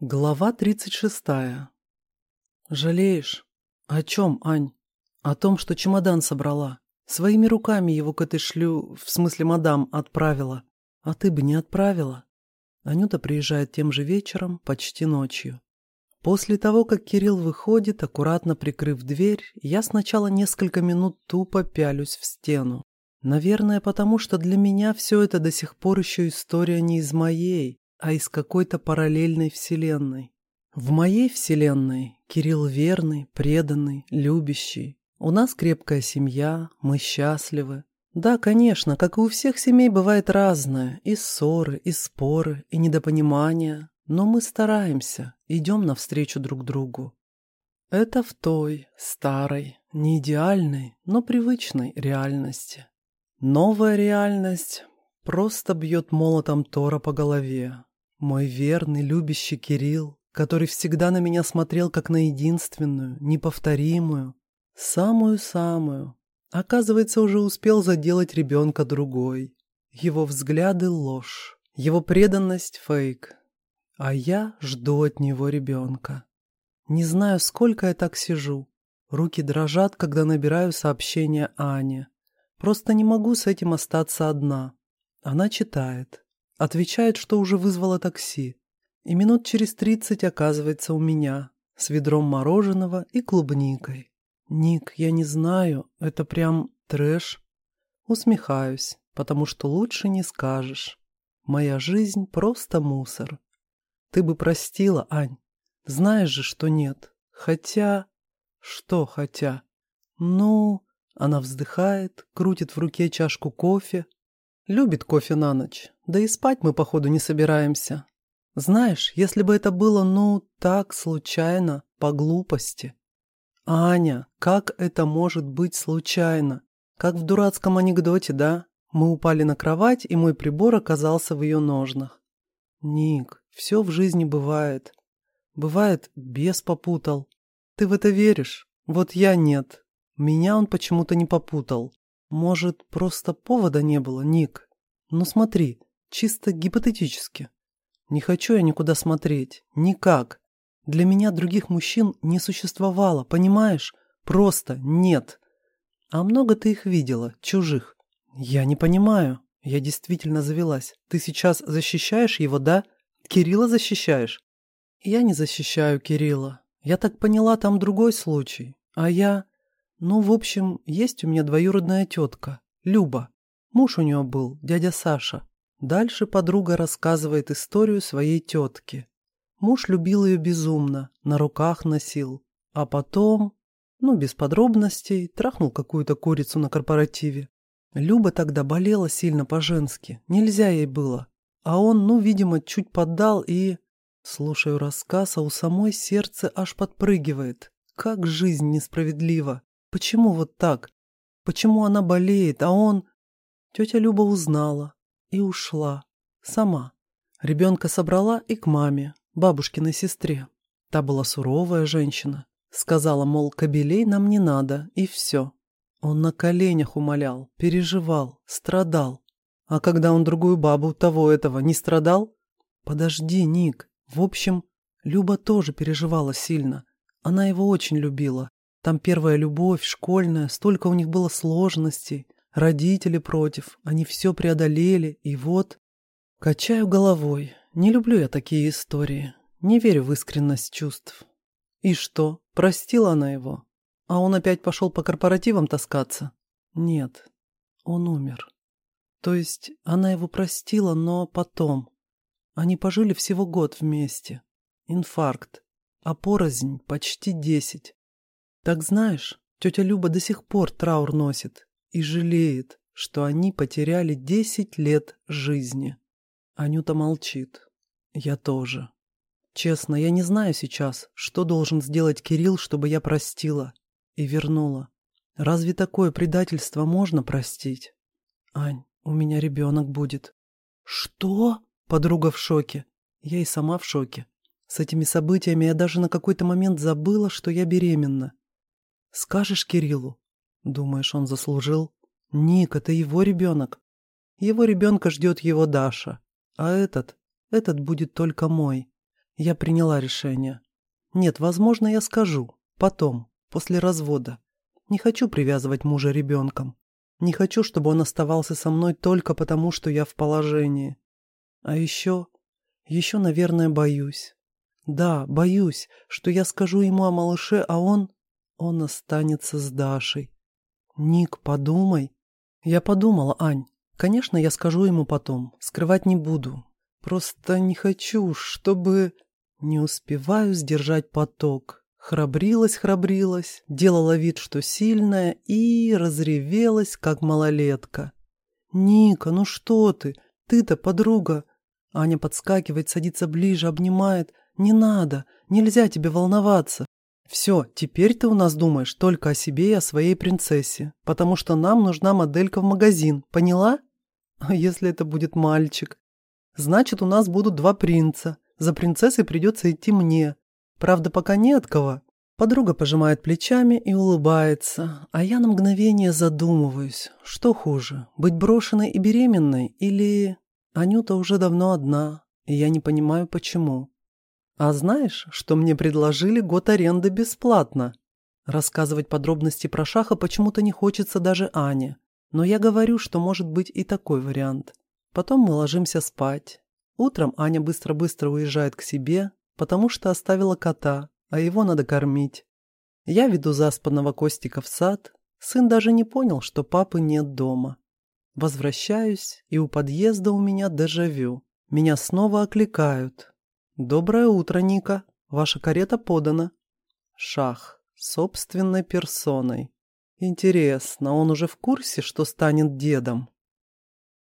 Глава 36. Жалеешь? О чем, Ань? О том, что чемодан собрала. Своими руками его к этой шлю, в смысле мадам, отправила. А ты бы не отправила. Анюта приезжает тем же вечером, почти ночью. После того, как Кирилл выходит, аккуратно прикрыв дверь, я сначала несколько минут тупо пялюсь в стену. Наверное, потому что для меня все это до сих пор еще история не из моей, а из какой-то параллельной вселенной. В моей вселенной Кирилл верный, преданный, любящий. У нас крепкая семья, мы счастливы. Да, конечно, как и у всех семей бывает разное, и ссоры, и споры, и недопонимания, но мы стараемся, идем навстречу друг другу. Это в той, старой, не идеальной, но привычной реальности. Новая реальность просто бьет молотом Тора по голове, мой верный, любящий Кирилл, который всегда на меня смотрел как на единственную, неповторимую, самую-самую, оказывается, уже успел заделать ребенка другой. Его взгляды — ложь, его преданность — фейк. А я жду от него ребенка. Не знаю, сколько я так сижу. Руки дрожат, когда набираю сообщение Ане. Просто не могу с этим остаться одна. Она читает. Отвечает, что уже вызвала такси. И минут через тридцать оказывается у меня, с ведром мороженого и клубникой. «Ник, я не знаю, это прям трэш». Усмехаюсь, потому что лучше не скажешь. Моя жизнь просто мусор. Ты бы простила, Ань. Знаешь же, что нет. Хотя... Что хотя? Ну... Она вздыхает, крутит в руке чашку кофе, Любит кофе на ночь. Да и спать мы, походу, не собираемся. Знаешь, если бы это было, ну, так, случайно, по глупости. Аня, как это может быть случайно? Как в дурацком анекдоте, да? Мы упали на кровать, и мой прибор оказался в ее ножнах. Ник, все в жизни бывает. Бывает, бес попутал. Ты в это веришь? Вот я нет. Меня он почему-то не попутал. Может, просто повода не было, Ник? Ну смотри, чисто гипотетически. Не хочу я никуда смотреть. Никак. Для меня других мужчин не существовало, понимаешь? Просто нет. А много ты их видела, чужих? Я не понимаю. Я действительно завелась. Ты сейчас защищаешь его, да? Кирилла защищаешь? Я не защищаю Кирилла. Я так поняла, там другой случай. А я... Ну, в общем, есть у меня двоюродная тетка, Люба. Муж у нее был, дядя Саша. Дальше подруга рассказывает историю своей тетки. Муж любил ее безумно, на руках носил. А потом, ну, без подробностей, трахнул какую-то курицу на корпоративе. Люба тогда болела сильно по-женски, нельзя ей было. А он, ну, видимо, чуть поддал и... Слушаю рассказ, а у самой сердце аж подпрыгивает. Как жизнь несправедлива. Почему вот так? Почему она болеет, а он... Тетя Люба узнала и ушла. Сама. Ребенка собрала и к маме, бабушкиной сестре. Та была суровая женщина. Сказала, мол, кобелей нам не надо, и все. Он на коленях умолял, переживал, страдал. А когда он другую бабу того этого не страдал? Подожди, Ник. В общем, Люба тоже переживала сильно. Она его очень любила. Там первая любовь, школьная, столько у них было сложностей. Родители против, они все преодолели, и вот... Качаю головой. Не люблю я такие истории. Не верю в искренность чувств. И что, простила она его? А он опять пошел по корпоративам таскаться? Нет, он умер. То есть она его простила, но потом. Они пожили всего год вместе. Инфаркт. А порознь почти десять. Так знаешь, тетя Люба до сих пор траур носит и жалеет, что они потеряли десять лет жизни. Анюта молчит. Я тоже. Честно, я не знаю сейчас, что должен сделать Кирилл, чтобы я простила и вернула. Разве такое предательство можно простить? Ань, у меня ребенок будет. Что? Подруга в шоке. Я и сама в шоке. С этими событиями я даже на какой-то момент забыла, что я беременна. Скажешь Кириллу? Думаешь, он заслужил? Ник, это его ребенок. Его ребенка ждет его Даша. А этот, этот будет только мой. Я приняла решение. Нет, возможно, я скажу. Потом, после развода. Не хочу привязывать мужа ребенком. Не хочу, чтобы он оставался со мной только потому, что я в положении. А еще... Еще, наверное, боюсь. Да, боюсь, что я скажу ему о малыше, а он... Он останется с Дашей. Ник, подумай. Я подумала, Ань. Конечно, я скажу ему потом. Скрывать не буду. Просто не хочу, чтобы... Не успеваю сдержать поток. Храбрилась, храбрилась, делала вид, что сильная, и разревелась, как малолетка. «Ника, ну что ты? Ты-то подруга!» Аня подскакивает, садится ближе, обнимает. «Не надо, нельзя тебе волноваться. Все, теперь ты у нас думаешь только о себе и о своей принцессе, потому что нам нужна моделька в магазин, поняла? А если это будет мальчик? Значит, у нас будут два принца. За принцессой придется идти мне. Правда, пока не от кого. Подруга пожимает плечами и улыбается, а я на мгновение задумываюсь, что хуже, быть брошенной и беременной или... Анюта уже давно одна, и я не понимаю, почему. А знаешь, что мне предложили год аренды бесплатно? Рассказывать подробности про Шаха почему-то не хочется даже Ане, но я говорю, что может быть и такой вариант. Потом мы ложимся спать. Утром Аня быстро-быстро уезжает к себе, потому что оставила кота, а его надо кормить. Я веду заспанного Костика в сад. Сын даже не понял, что папы нет дома. Возвращаюсь, и у подъезда у меня дежавю. Меня снова окликают. «Доброе утро, Ника. Ваша карета подана». Шах. Собственной персоной. Интересно, он уже в курсе, что станет дедом?